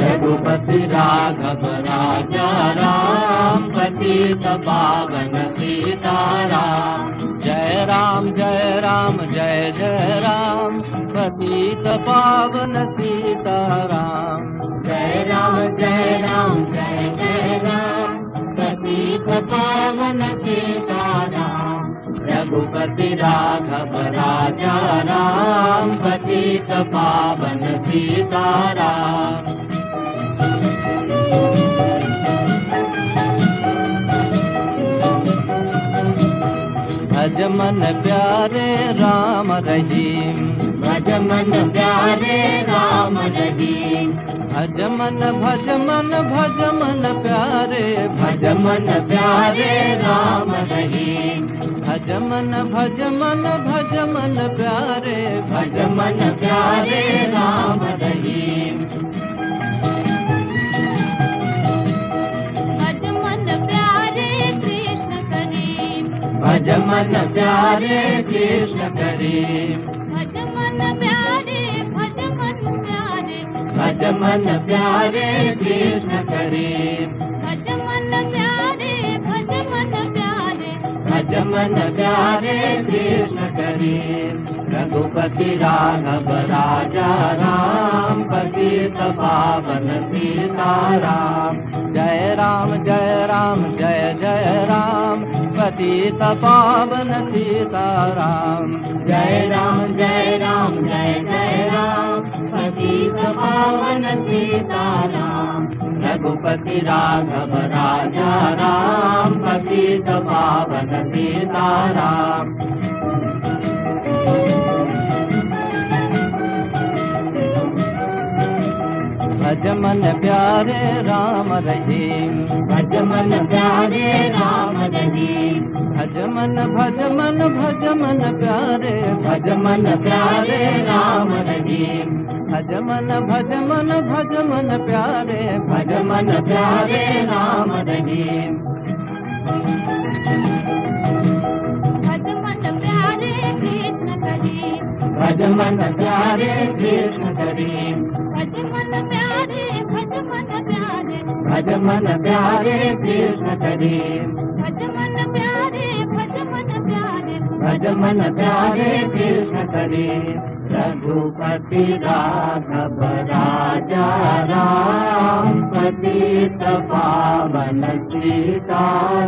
रघुपति राघव राजा राम, पतित पावन सीताराम जय राम जय राम, जय जय राम, पतित पावन सीताराम जय राम जय राम, जय जय राम, पतित पावन रघुपति राघव राजा राम पतित पावन सीताराम भज मन प्यारे राम रहीम। भज मन प्यारे राम रहीम। भज मन भज मन भज मन प्यारे। भज मन प्यारे राम रहीम। भज मन भज मन भज मन प्यारे भज मन प्यारे राम रहीम भज मन प्यारे कृष्ण करीम। भज मन प्यारे कृष्ण करीम। भज मन प्यारे भज मन प्यारे। भज मन प्यारे कृष्ण करीम। भज मन प्यारे कृष्ण करीम रघुपति राघव राजा राम पतित पावन सीताराम। जय राम जय राम जय जय राम पतित पावन सीताराम। जय राम जय राम जय जय राम पतित पावन सीताराम रघुपति राघव राजा राम पतित पावन सीताराम। भज मन प्यारे राम रहीम भज मन प्यारे राम रहीम भज मन भज मन प्यारे। भज मन प्यारे राम रहीम भज मन भज मन भज मन प्यारे भज मन प्यारे राम रहीम भज मन प्यारे कृष्ण करीम भज मन प्यारे कृष्ण करीम भज मन प्यारे भज मन प्यारे। भज मन प्यारे कृष्ण करीम भज मन प्यारे भज मन प्यारे। भज मन प्यारे कृष्ण करीम रघुपति राघव राजा राम पतित पावन सीताराम